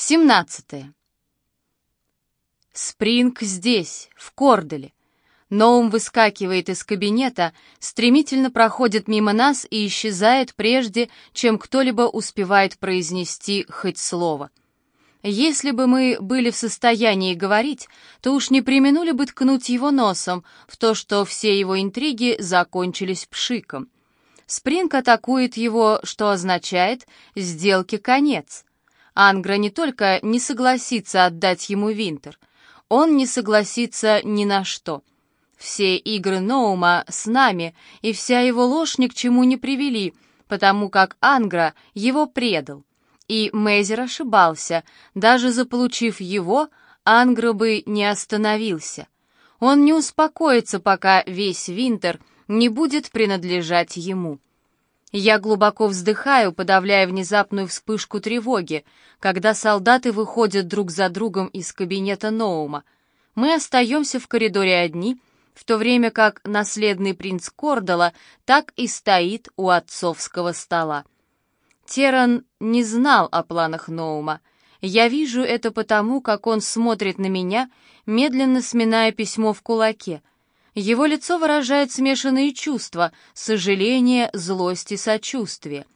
17. Спринг здесь, в Корделе. Ноум выскакивает из кабинета, стремительно проходит мимо нас и исчезает прежде, чем кто-либо успевает произнести хоть слово. Если бы мы были в состоянии говорить, то уж не применули бы ткнуть его носом в то, что все его интриги закончились пшиком. Спринг атакует его, что означает «сделке конец». Ангра не только не согласится отдать ему Винтер, он не согласится ни на что. Все игры Ноума с нами, и вся его ложь ни к чему не привели, потому как Ангра его предал. И Мейзер ошибался, даже заполучив его, Ангра бы не остановился. Он не успокоится, пока весь Винтер не будет принадлежать ему. Я глубоко вздыхаю, подавляя внезапную вспышку тревоги, когда солдаты выходят друг за другом из кабинета Ноума. Мы остаемся в коридоре одни, в то время как наследный принц Кордала так и стоит у отцовского стола. Теран не знал о планах Ноума. Я вижу это потому, как он смотрит на меня, медленно сминая письмо в кулаке — его лицо выражает смешанные чувства — сожаление, злость и сочувствие.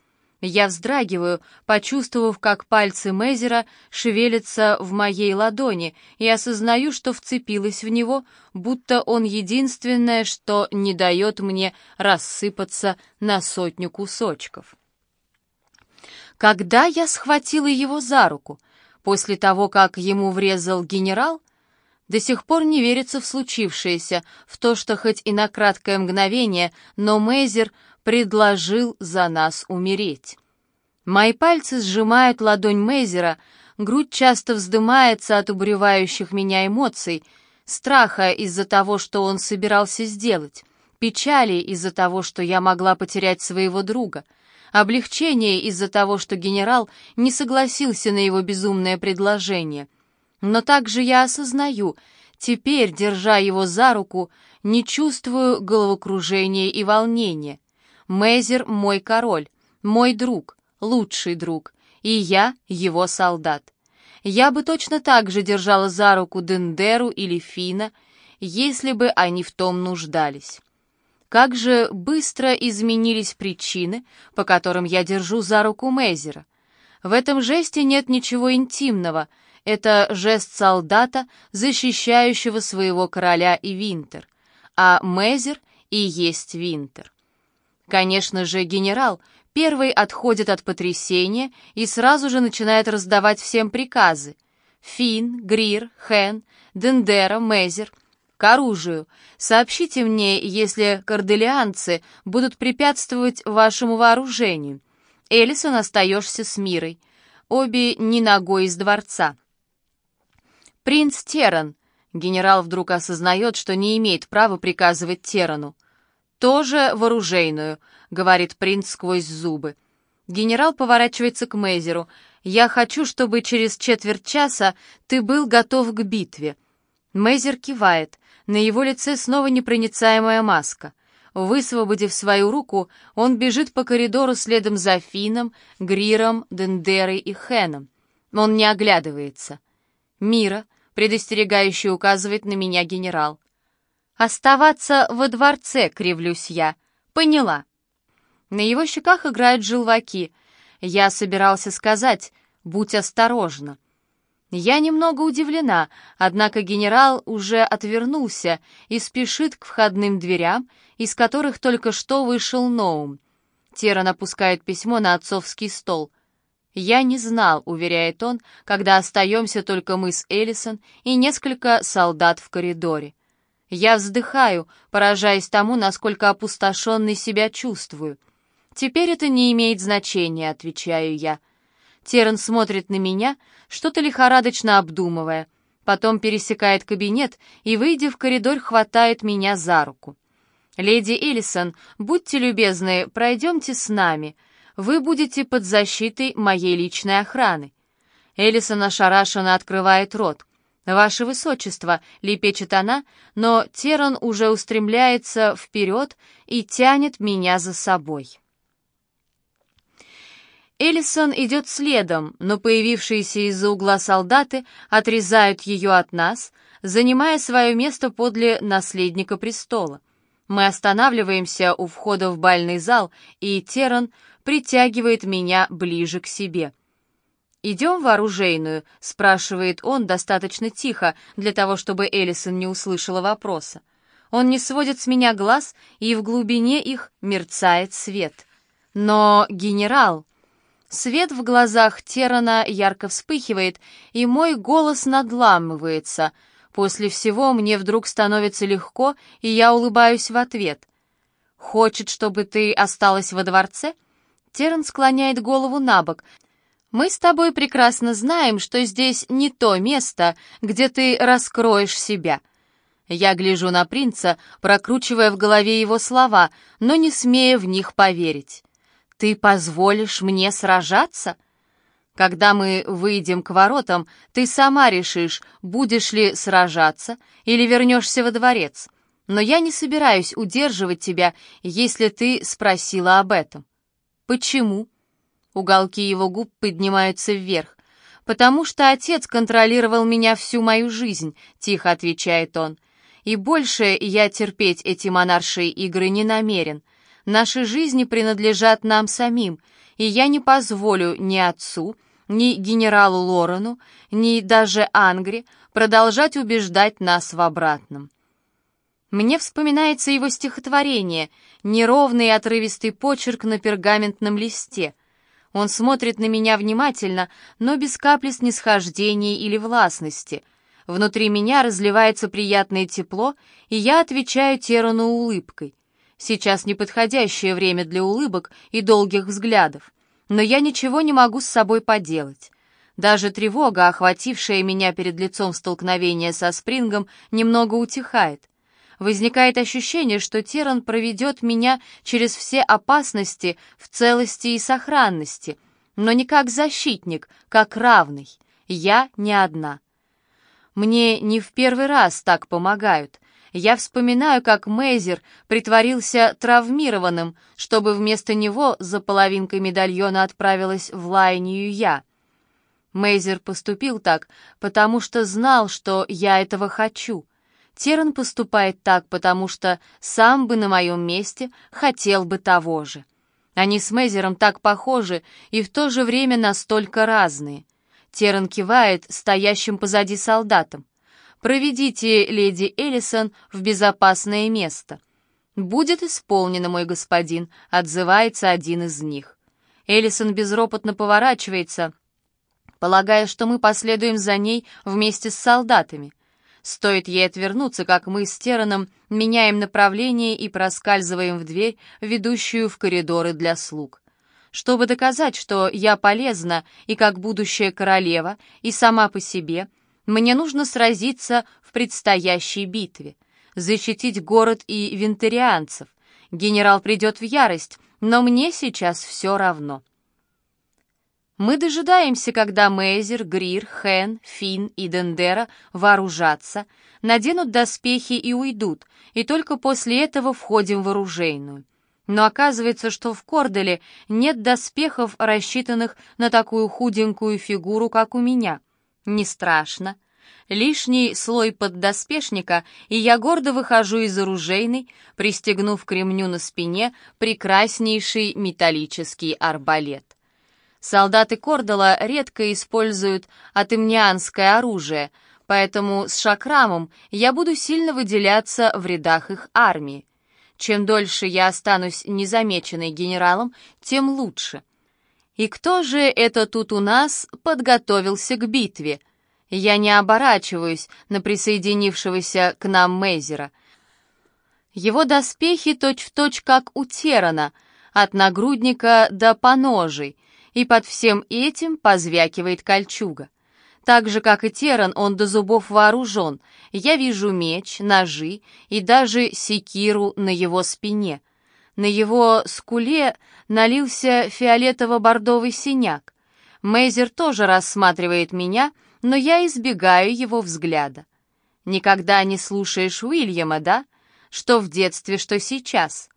Я вздрагиваю, почувствовав, как пальцы Мейзера шевелятся в моей ладони, и осознаю, что вцепилась в него, будто он единственное, что не дает мне рассыпаться на сотню кусочков. Когда я схватила его за руку, после того, как ему врезал генерал — до сих пор не верится в случившееся, в то, что хоть и на краткое мгновение, но Мейзер предложил за нас умереть. Мои пальцы сжимают ладонь Мейзера, грудь часто вздымается от убревающих меня эмоций, страха из-за того, что он собирался сделать, печали из-за того, что я могла потерять своего друга, облегчение из-за того, что генерал не согласился на его безумное предложение — но также я осознаю, теперь, держа его за руку, не чувствую головокружения и волнения. Мейзер — мой король, мой друг, лучший друг, и я — его солдат. Я бы точно так же держала за руку Дендеру или Фина, если бы они в том нуждались. Как же быстро изменились причины, по которым я держу за руку Мейзера. В этом жесте нет ничего интимного — это жест солдата, защищающего своего короля и Винтер, а Мезер и есть Винтер. Конечно же, генерал первый отходит от потрясения и сразу же начинает раздавать всем приказы. Фин, Грир, Хен, Дендера, Мезер — к оружию. Сообщите мне, если корделианцы будут препятствовать вашему вооружению. Элисон остаешься с мирой. Обе не ногой из дворца. «Принц Теран!» Генерал вдруг осознает, что не имеет права приказывать Терану. «Тоже в оружейную», — говорит принц сквозь зубы. Генерал поворачивается к Мейзеру. «Я хочу, чтобы через четверть часа ты был готов к битве». Мейзер кивает. На его лице снова непроницаемая маска. Высвободив свою руку, он бежит по коридору следом за Фином, Гриром, Дендерой и Хеном. Он не оглядывается. «Мира», — предостерегающе указывает на меня генерал. «Оставаться во дворце», — кривлюсь я. «Поняла». На его щеках играют желваки. Я собирался сказать «будь осторожна». Я немного удивлена, однако генерал уже отвернулся и спешит к входным дверям, из которых только что вышел Ноум. Теран опускает письмо на отцовский стол — «Я не знал», — уверяет он, когда остаемся только мы с Эллисон и несколько солдат в коридоре. Я вздыхаю, поражаясь тому, насколько опустошенный себя чувствую. «Теперь это не имеет значения», — отвечаю я. Террен смотрит на меня, что-то лихорадочно обдумывая. Потом пересекает кабинет и, выйдя в коридор, хватает меня за руку. «Леди Эллисон, будьте любезны, пройдемте с нами», — вы будете под защитой моей личной охраны». Элисон ошарашенно открывает рот. «Ваше Высочество», — лепечет она, но Теран уже устремляется вперед и тянет меня за собой. Эллисон идет следом, но появившиеся из-за угла солдаты отрезают ее от нас, занимая свое место подле наследника престола. Мы останавливаемся у входа в бальный зал, и Теран притягивает меня ближе к себе. «Идем в оружейную?» — спрашивает он достаточно тихо, для того, чтобы Эллисон не услышала вопроса. Он не сводит с меня глаз, и в глубине их мерцает свет. Но генерал... Свет в глазах Терана ярко вспыхивает, и мой голос надламывается. После всего мне вдруг становится легко, и я улыбаюсь в ответ. «Хочет, чтобы ты осталась во дворце?» Теран склоняет голову на бок. «Мы с тобой прекрасно знаем, что здесь не то место, где ты раскроешь себя». Я гляжу на принца, прокручивая в голове его слова, но не смея в них поверить. «Ты позволишь мне сражаться?» «Когда мы выйдем к воротам, ты сама решишь, будешь ли сражаться или вернешься во дворец. Но я не собираюсь удерживать тебя, если ты спросила об этом». «Почему?» Уголки его губ поднимаются вверх. «Потому что отец контролировал меня всю мою жизнь», — тихо отвечает он. «И больше я терпеть эти монаршие игры не намерен. Наши жизни принадлежат нам самим, и я не позволю ни отцу, ни генералу Лорену, ни даже Ангре продолжать убеждать нас в обратном. Мне вспоминается его стихотворение, неровный и отрывистый почерк на пергаментном листе. Он смотрит на меня внимательно, но без капли снисхождения или властности. Внутри меня разливается приятное тепло, и я отвечаю Терану улыбкой. Сейчас неподходящее время для улыбок и долгих взглядов, но я ничего не могу с собой поделать. Даже тревога, охватившая меня перед лицом столкновения со Спрингом, немного утихает. Возникает ощущение, что Теран проведет меня через все опасности в целости и сохранности, но не как защитник, как равный. Я не одна. Мне не в первый раз так помогают. Я вспоминаю, как Мейзер притворился травмированным, чтобы вместо него за половинкой медальона отправилась в лайнию я. Мейзер поступил так, потому что знал, что я этого хочу. Теран поступает так, потому что сам бы на моем месте хотел бы того же. Они с Мейзером так похожи и в то же время настолько разные. Теран кивает стоящим позади солдатам. Проведите леди Эллисон в безопасное место. Будет исполнено, мой господин, отзывается один из них. Эллисон безропотно поворачивается, полагая, что мы последуем за ней вместе с солдатами. Стоит ей отвернуться, как мы с Тераном меняем направление и проскальзываем в дверь, ведущую в коридоры для слуг. Чтобы доказать, что я полезна и как будущая королева, и сама по себе — мне нужно сразиться в предстоящей битве, защитить город и винтерианцев. Генерал придет в ярость, но мне сейчас все равно. Мы дожидаемся, когда Мейзер, Грир, Хен, Фин и Дендера вооружатся, наденут доспехи и уйдут, и только после этого входим в оружейную. Но оказывается, что в Корделе нет доспехов, рассчитанных на такую худенькую фигуру, как у меня — не страшно. Лишний слой поддоспешника, и я гордо выхожу из оружейной, пристегнув к ремню на спине прекраснейший металлический арбалет. Солдаты Кордала редко используют атемнианское оружие, поэтому с шакрамом я буду сильно выделяться в рядах их армии. Чем дольше я останусь незамеченной генералом, тем лучше — и кто же это тут у нас подготовился к битве? Я не оборачиваюсь на присоединившегося к нам Мейзера. Его доспехи точь-в-точь, точь, как у Терана, от нагрудника до поножей, и под всем этим позвякивает кольчуга. Так же, как и Теран, он до зубов вооружен. Я вижу меч, ножи и даже секиру на его спине — на его скуле налился фиолетово-бордовый синяк. Мейзер тоже рассматривает меня, но я избегаю его взгляда. Никогда не слушаешь Уильяма, да? Что в детстве, что сейчас.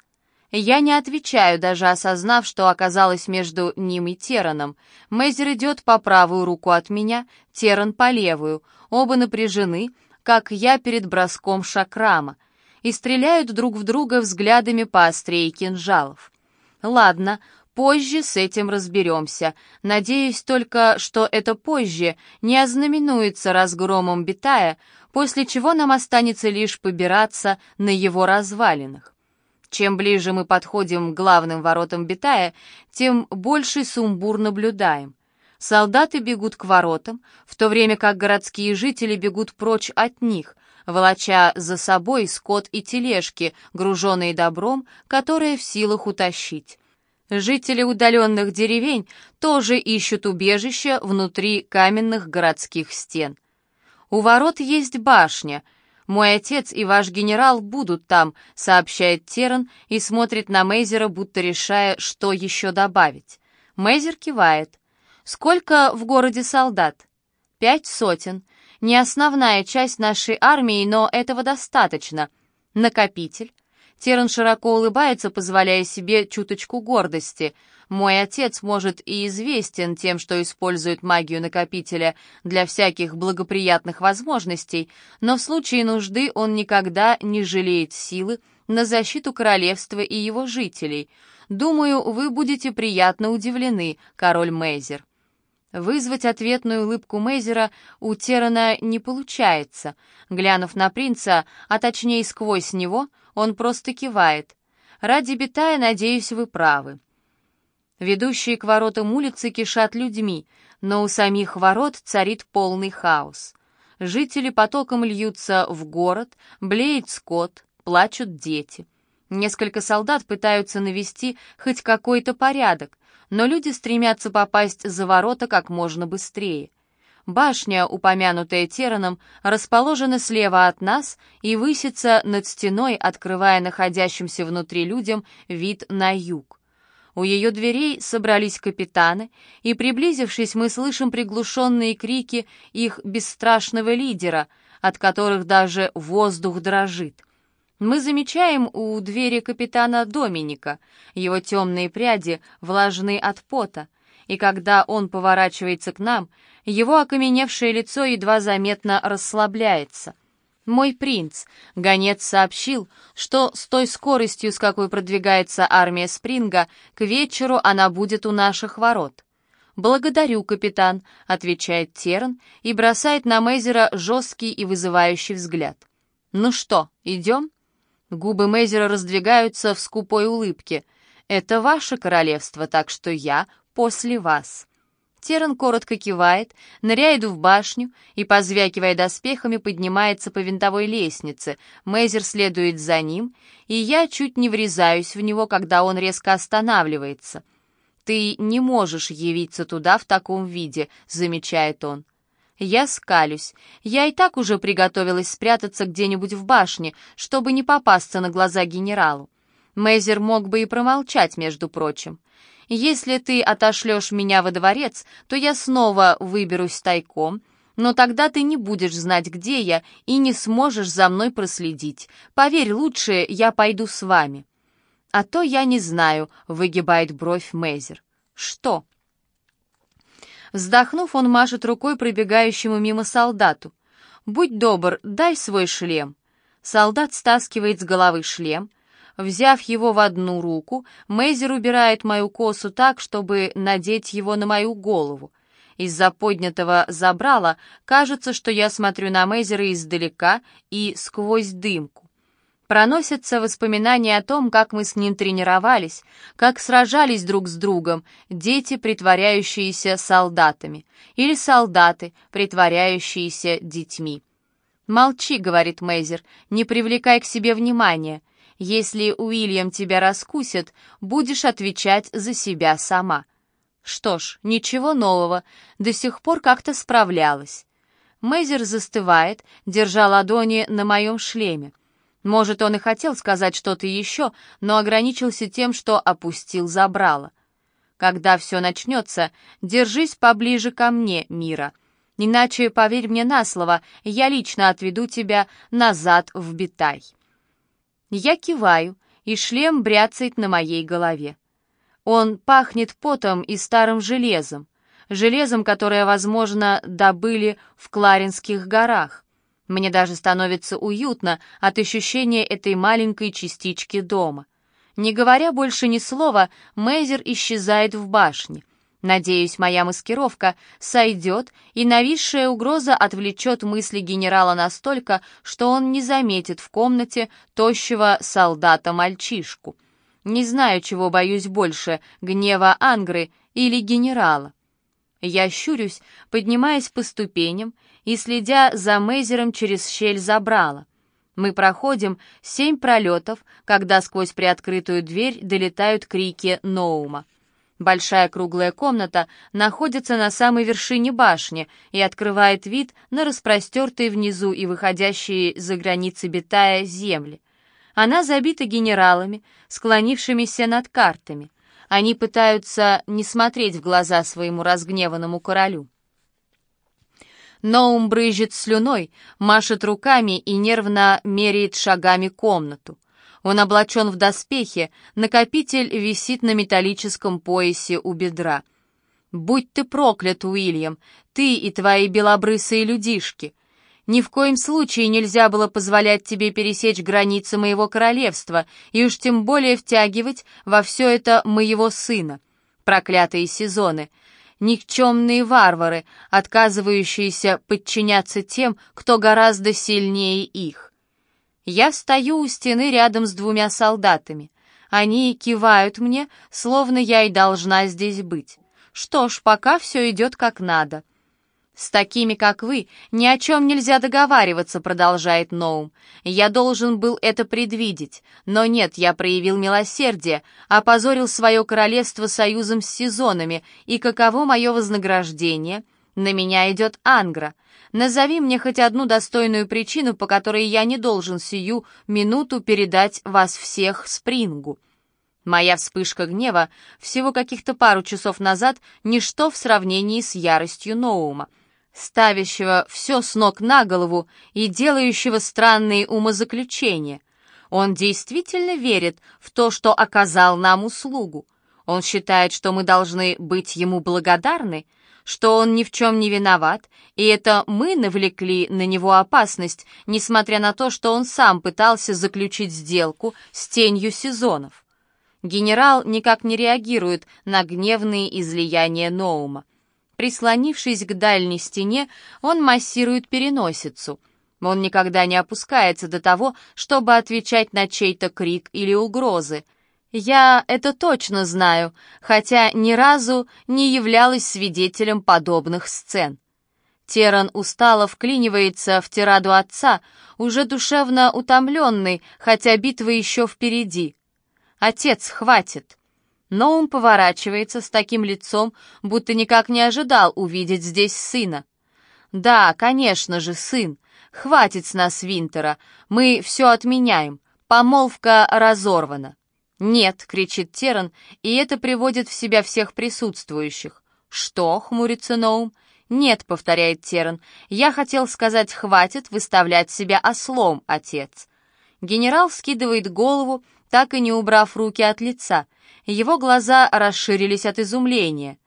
Я не отвечаю, даже осознав, что оказалась между ним и Тераном. Мейзер идет по правую руку от меня, Теран по левую. Оба напряжены, как я перед броском шакрама, и стреляют друг в друга взглядами поострее кинжалов. Ладно, позже с этим разберемся. Надеюсь только, что это позже не ознаменуется разгромом Битая, после чего нам останется лишь побираться на его развалинах. Чем ближе мы подходим к главным воротам Битая, тем больше сумбур наблюдаем. Солдаты бегут к воротам, в то время как городские жители бегут прочь от них, волоча за собой скот и тележки, груженные добром, которые в силах утащить. Жители удаленных деревень тоже ищут убежище внутри каменных городских стен. У ворот есть башня — «Мой отец и ваш генерал будут там», — сообщает Теран и смотрит на Мейзера, будто решая, что еще добавить. Мейзер кивает. «Сколько в городе солдат?» «Пять сотен. Не основная часть нашей армии, но этого достаточно. Накопитель». Теран широко улыбается, позволяя себе чуточку гордости — мой отец, может, и известен тем, что использует магию накопителя для всяких благоприятных возможностей, но в случае нужды он никогда не жалеет силы на защиту королевства и его жителей. Думаю, вы будете приятно удивлены, король Мейзер. Вызвать ответную улыбку Мейзера у Терана не получается. Глянув на принца, а точнее сквозь него, он просто кивает. «Ради Бетая, надеюсь, вы правы. Ведущие к воротам улицы кишат людьми, но у самих ворот царит полный хаос. Жители потоком льются в город, блеет скот, плачут дети. Несколько солдат пытаются навести хоть какой-то порядок, но люди стремятся попасть за ворота как можно быстрее. Башня, упомянутая Тераном, расположена слева от нас и высится над стеной, открывая находящимся внутри людям вид на юг. У ее дверей собрались капитаны, и, приблизившись, мы слышим приглушенные крики их бесстрашного лидера, от которых даже воздух дрожит. Мы замечаем у двери капитана Доминика, его темные пряди влажные от пота, и когда он поворачивается к нам, его окаменевшее лицо едва заметно расслабляется — «Мой принц», — гонец сообщил, что с той скоростью, с какой продвигается армия Спринга, к вечеру она будет у наших ворот. «Благодарю, капитан», — отвечает Терн и бросает на Мейзера жесткий и вызывающий взгляд. «Ну что, идем?» Губы Мейзера раздвигаются в скупой улыбке. «Это ваше королевство, так что я после вас». Теран коротко кивает, ныряет в башню и, позвякивая доспехами, поднимается по винтовой лестнице. Мейзер следует за ним, и я чуть не врезаюсь в него, когда он резко останавливается. «Ты не можешь явиться туда в таком виде», — замечает он. Я скалюсь. Я и так уже приготовилась спрятаться где-нибудь в башне, чтобы не попасться на глаза генералу. Мейзер мог бы и промолчать, между прочим. Если ты отошлешь меня во дворец, то я снова выберусь тайком, но тогда ты не будешь знать, где я, и не сможешь за мной проследить. Поверь, лучше я пойду с вами». «А то я не знаю», — выгибает бровь Мейзер. «Что?» Вздохнув, он машет рукой пробегающему мимо солдату. «Будь добр, дай свой шлем». Солдат стаскивает с головы шлем, Взяв его в одну руку, Мейзер убирает мою косу так, чтобы надеть его на мою голову. Из-за поднятого забрала кажется, что я смотрю на Мейзера издалека и сквозь дымку. Проносятся воспоминания о том, как мы с ним тренировались, как сражались друг с другом, дети, притворяющиеся солдатами, или солдаты, притворяющиеся детьми. «Молчи», — говорит Мейзер, — «не привлекай к себе внимания. Если Уильям тебя раскусит, будешь отвечать за себя сама. Что ж, ничего нового, до сих пор как-то справлялась. Мейзер застывает, держа ладони на моем шлеме. Может, он и хотел сказать что-то еще, но ограничился тем, что опустил забрало. Когда все начнется, держись поближе ко мне, Мира. Иначе, поверь мне на слово, я лично отведу тебя назад в Битай. Я киваю, и шлем бряцает на моей голове. Он пахнет потом и старым железом, железом, которое, возможно, добыли в Кларинских горах. Мне даже становится уютно от ощущения этой маленькой частички дома. Не говоря больше ни слова, Мейзер исчезает в башне. Надеюсь, моя маскировка сойдет, и нависшая угроза отвлечет мысли генерала настолько, что он не заметит в комнате тощего солдата-мальчишку. Не знаю, чего боюсь больше, гнева Ангры или генерала. Я щурюсь, поднимаясь по ступеням и следя за Мейзером через щель забрала. Мы проходим семь пролетов, когда сквозь приоткрытую дверь долетают крики Ноума. Большая круглая комната находится на самой вершине башни и открывает вид на распростертые внизу и выходящие за границы Битая земли. Она забита генералами, склонившимися над картами. Они пытаются не смотреть в глаза своему разгневанному королю. Ноум брызжет слюной, машет руками и нервно меряет шагами комнату. Он облачен в доспехи, накопитель висит на металлическом поясе у бедра. «Будь ты проклят, Уильям, ты и твои белобрысые людишки!» Ни в коем случае нельзя было позволять тебе пересечь границы моего королевства, и уж тем более втягивать во все это моего сына. Проклятые сезоны! Никчемные варвары, отказывающиеся подчиняться тем, кто гораздо сильнее их. Я стою у стены рядом с двумя солдатами. Они кивают мне, словно я и должна здесь быть. Что ж, пока все идет как надо. «С такими, как вы, ни о чем нельзя договариваться», — продолжает Ноум. «Я должен был это предвидеть, но нет, я проявил милосердие, опозорил свое королевство союзом с сезонами, и каково мое вознаграждение? На меня идет Ангра. Назови мне хоть одну достойную причину, по которой я не должен сию минуту передать вас всех Спрингу». Моя вспышка гнева всего каких-то пару часов назад ничто в сравнении с яростью Ноума ставящего все с ног на голову и делающего странные умозаключения. Он действительно верит в то, что оказал нам услугу. Он считает, что мы должны быть ему благодарны, что он ни в чем не виноват, и это мы навлекли на него опасность, несмотря на то, что он сам пытался заключить сделку с тенью сезонов. Генерал никак не реагирует на гневные излияния Ноума. Прислонившись к дальней стене, он массирует переносицу. Он никогда не опускается до того, чтобы отвечать на чей-то крик или угрозы. Я это точно знаю, хотя ни разу не являлась свидетелем подобных сцен. Теран устало вклинивается в тираду отца, уже душевно утомленный, хотя битва еще впереди. «Отец, хватит!» но он поворачивается с таким лицом, будто никак не ожидал увидеть здесь сына. «Да, конечно же, сын. Хватит с нас Винтера. Мы все отменяем. Помолвка разорвана». «Нет», — кричит Теран, и это приводит в себя всех присутствующих. «Что?» — хмурится Ноум. «Нет», — повторяет Теран, — «я хотел сказать, хватит выставлять себя ослом, отец». Генерал скидывает голову, так и не убрав руки от лица. Его глаза расширились от изумления.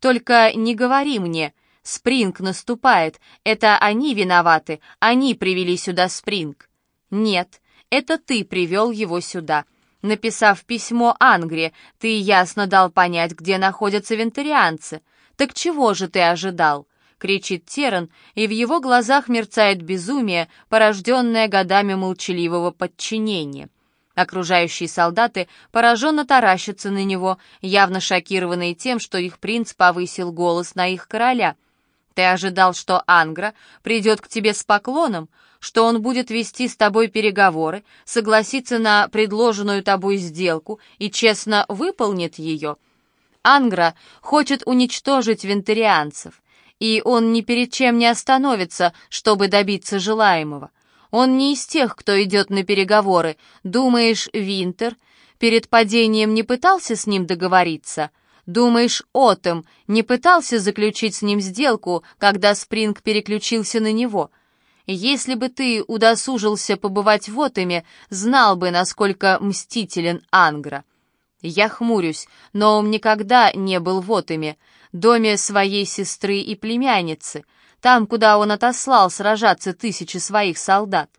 «Только не говори мне, Спринг наступает, это они виноваты, они привели сюда Спринг». «Нет, это ты привел его сюда». Написав письмо Ангре, ты ясно дал понять, где находятся вентарианцы. Так чего же ты ожидал?» — кричит Теран, и в его глазах мерцает безумие, порожденное годами молчаливого подчинения. Окружающие солдаты пораженно таращатся на него, явно шокированные тем, что их принц повысил голос на их короля. «Ты ожидал, что Ангра придет к тебе с поклоном, что он будет вести с тобой переговоры, согласится на предложенную тобой сделку и честно выполнит ее?» Ангра хочет уничтожить вентарианцев, и он ни перед чем не остановится, чтобы добиться желаемого. Он не из тех, кто идет на переговоры. Думаешь, Винтер перед падением не пытался с ним договориться? Думаешь, Отом не пытался заключить с ним сделку, когда Спринг переключился на него? Если бы ты удосужился побывать в Отоме, знал бы, насколько мстителен Ангра. Я хмурюсь, но он никогда не был в Отоме, доме своей сестры и племянницы, там, куда он отослал сражаться тысячи своих солдат.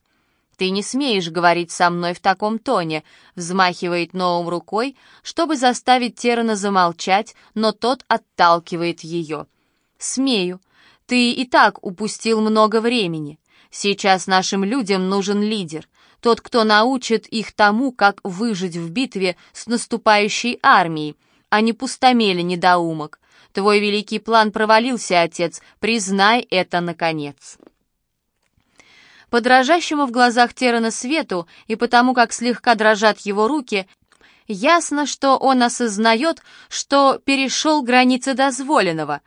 «Ты не смеешь говорить со мной в таком тоне», — взмахивает Ноум рукой, чтобы заставить Терана замолчать, но тот отталкивает ее. «Смею. Ты и так упустил много времени. Сейчас нашим людям нужен лидер, тот, кто научит их тому, как выжить в битве с наступающей армией, а не пустомели недоумок. Твой великий план провалился, отец, признай это наконец». По дрожащему в глазах Терана свету и потому, как слегка дрожат его руки, ясно, что он осознает, что перешел границы дозволенного.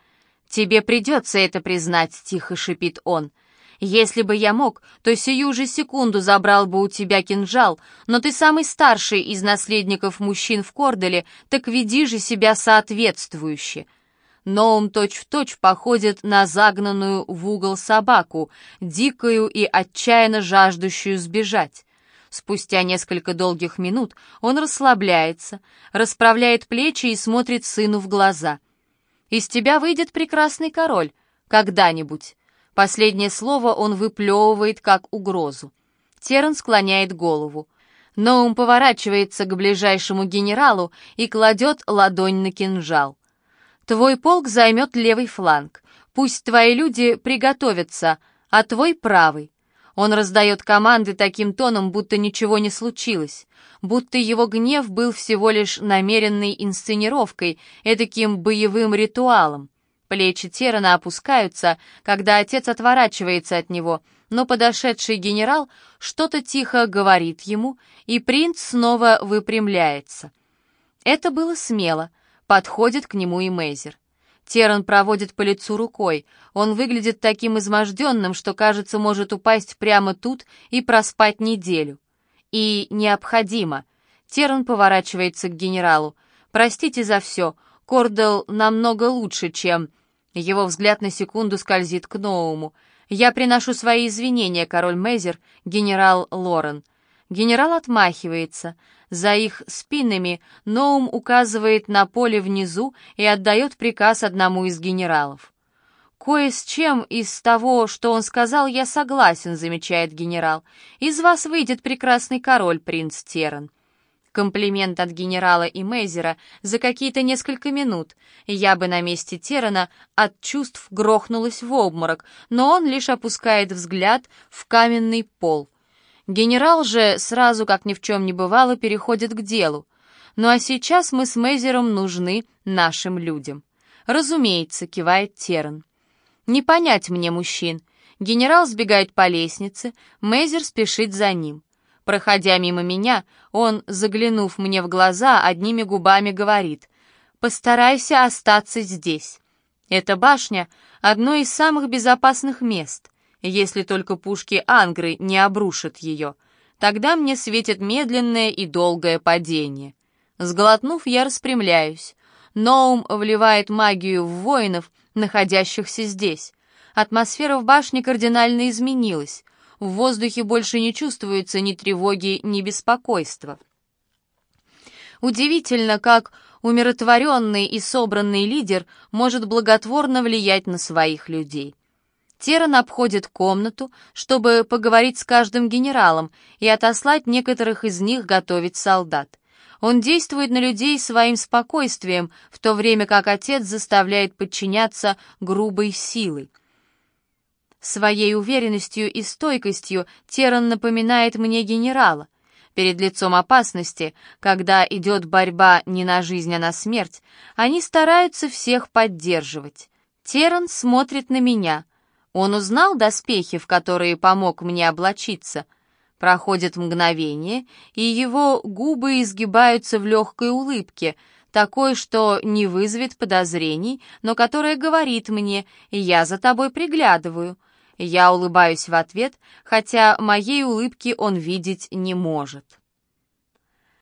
«Тебе придется это признать», — тихо шипит он. «Если бы я мог, то сию же секунду забрал бы у тебя кинжал, но ты самый старший из наследников мужчин в Корделе, так веди же себя соответствующе» но он точь-в-точь походит на загнанную в угол собаку, дикую и отчаянно жаждущую сбежать. Спустя несколько долгих минут он расслабляется, расправляет плечи и смотрит сыну в глаза. «Из тебя выйдет прекрасный король. Когда-нибудь». Последнее слово он выплевывает как угрозу. Теран склоняет голову. но он поворачивается к ближайшему генералу и кладет ладонь на кинжал. Твой полк займет левый фланг. Пусть твои люди приготовятся, а твой правый. Он раздает команды таким тоном, будто ничего не случилось, будто его гнев был всего лишь намеренной инсценировкой, этаким боевым ритуалом. Плечи Терана опускаются, когда отец отворачивается от него, но подошедший генерал что-то тихо говорит ему, и принц снова выпрямляется. Это было смело, Подходит к нему и Мейзер. Теран проводит по лицу рукой. Он выглядит таким изможденным, что, кажется, может упасть прямо тут и проспать неделю. И необходимо. Теран поворачивается к генералу. «Простите за все. Кордел намного лучше, чем...» Его взгляд на секунду скользит к Ноуму. «Я приношу свои извинения, король Мейзер, генерал Лорен». Генерал отмахивается. За их спинами Ноум указывает на поле внизу и отдает приказ одному из генералов. «Кое с чем из того, что он сказал, я согласен», — замечает генерал. «Из вас выйдет прекрасный король, принц Теран». Комплимент от генерала и Мейзера за какие-то несколько минут. Я бы на месте Терана от чувств грохнулась в обморок, но он лишь опускает взгляд в каменный пол — Генерал же сразу, как ни в чем не бывало, переходит к делу. Ну а сейчас мы с Мейзером нужны нашим людям. Разумеется, кивает Терн. Не понять мне мужчин. Генерал сбегает по лестнице, Мейзер спешит за ним. Проходя мимо меня, он, заглянув мне в глаза, одними губами говорит «Постарайся остаться здесь». Эта башня — одно из самых безопасных мест — если только пушки Ангры не обрушат ее. Тогда мне светит медленное и долгое падение. Сглотнув, я распрямляюсь. Ноум вливает магию в воинов, находящихся здесь. Атмосфера в башне кардинально изменилась. В воздухе больше не чувствуется ни тревоги, ни беспокойства. Удивительно, как умиротворенный и собранный лидер может благотворно влиять на своих людей. Теран обходит комнату, чтобы поговорить с каждым генералом и отослать некоторых из них готовить солдат. Он действует на людей своим спокойствием, в то время как отец заставляет подчиняться грубой силой. Своей уверенностью и стойкостью Теран напоминает мне генерала. Перед лицом опасности, когда идет борьба не на жизнь, а на смерть, они стараются всех поддерживать. Теран смотрит на меня — он узнал доспехи, в которые помог мне облачиться. Проходит мгновение, и его губы изгибаются в легкой улыбке, такой, что не вызовет подозрений, но которая говорит мне «я за тобой приглядываю». Я улыбаюсь в ответ, хотя моей улыбки он видеть не может.